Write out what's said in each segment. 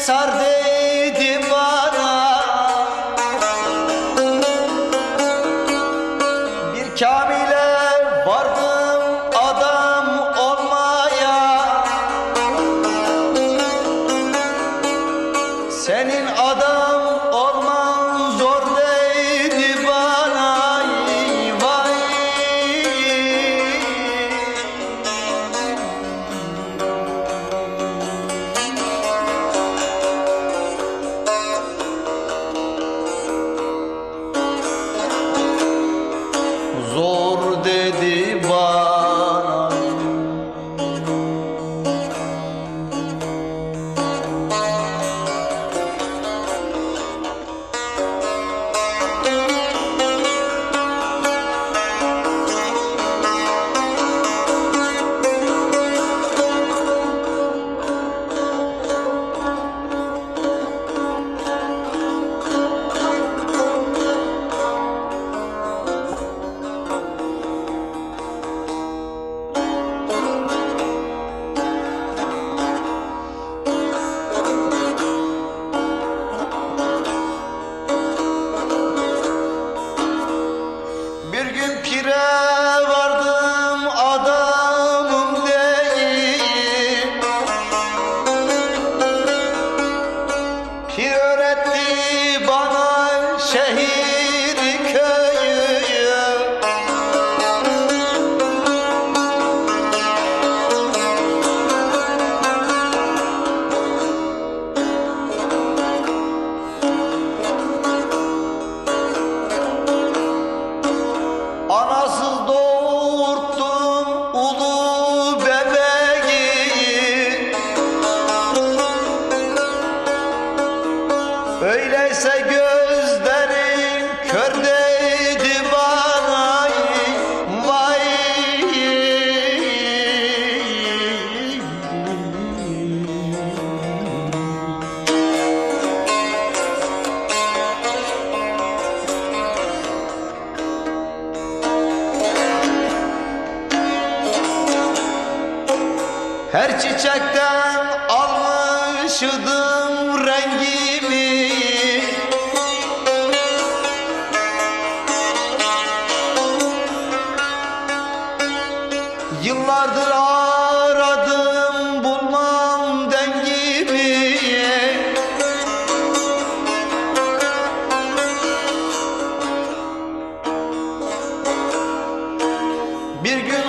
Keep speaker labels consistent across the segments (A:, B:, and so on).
A: sar dedi bana. Bir kamile vardım adam olmaya. Senin adam bana Her çiçekten almışdım rengimi. Yıllardır aradım bulmam dengimi. Bir gün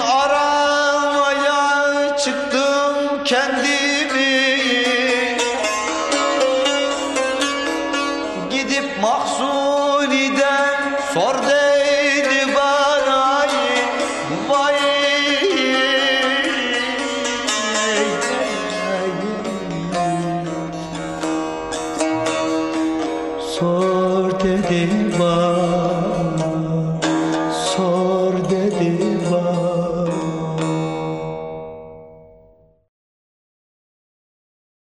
A: Sor dedi bana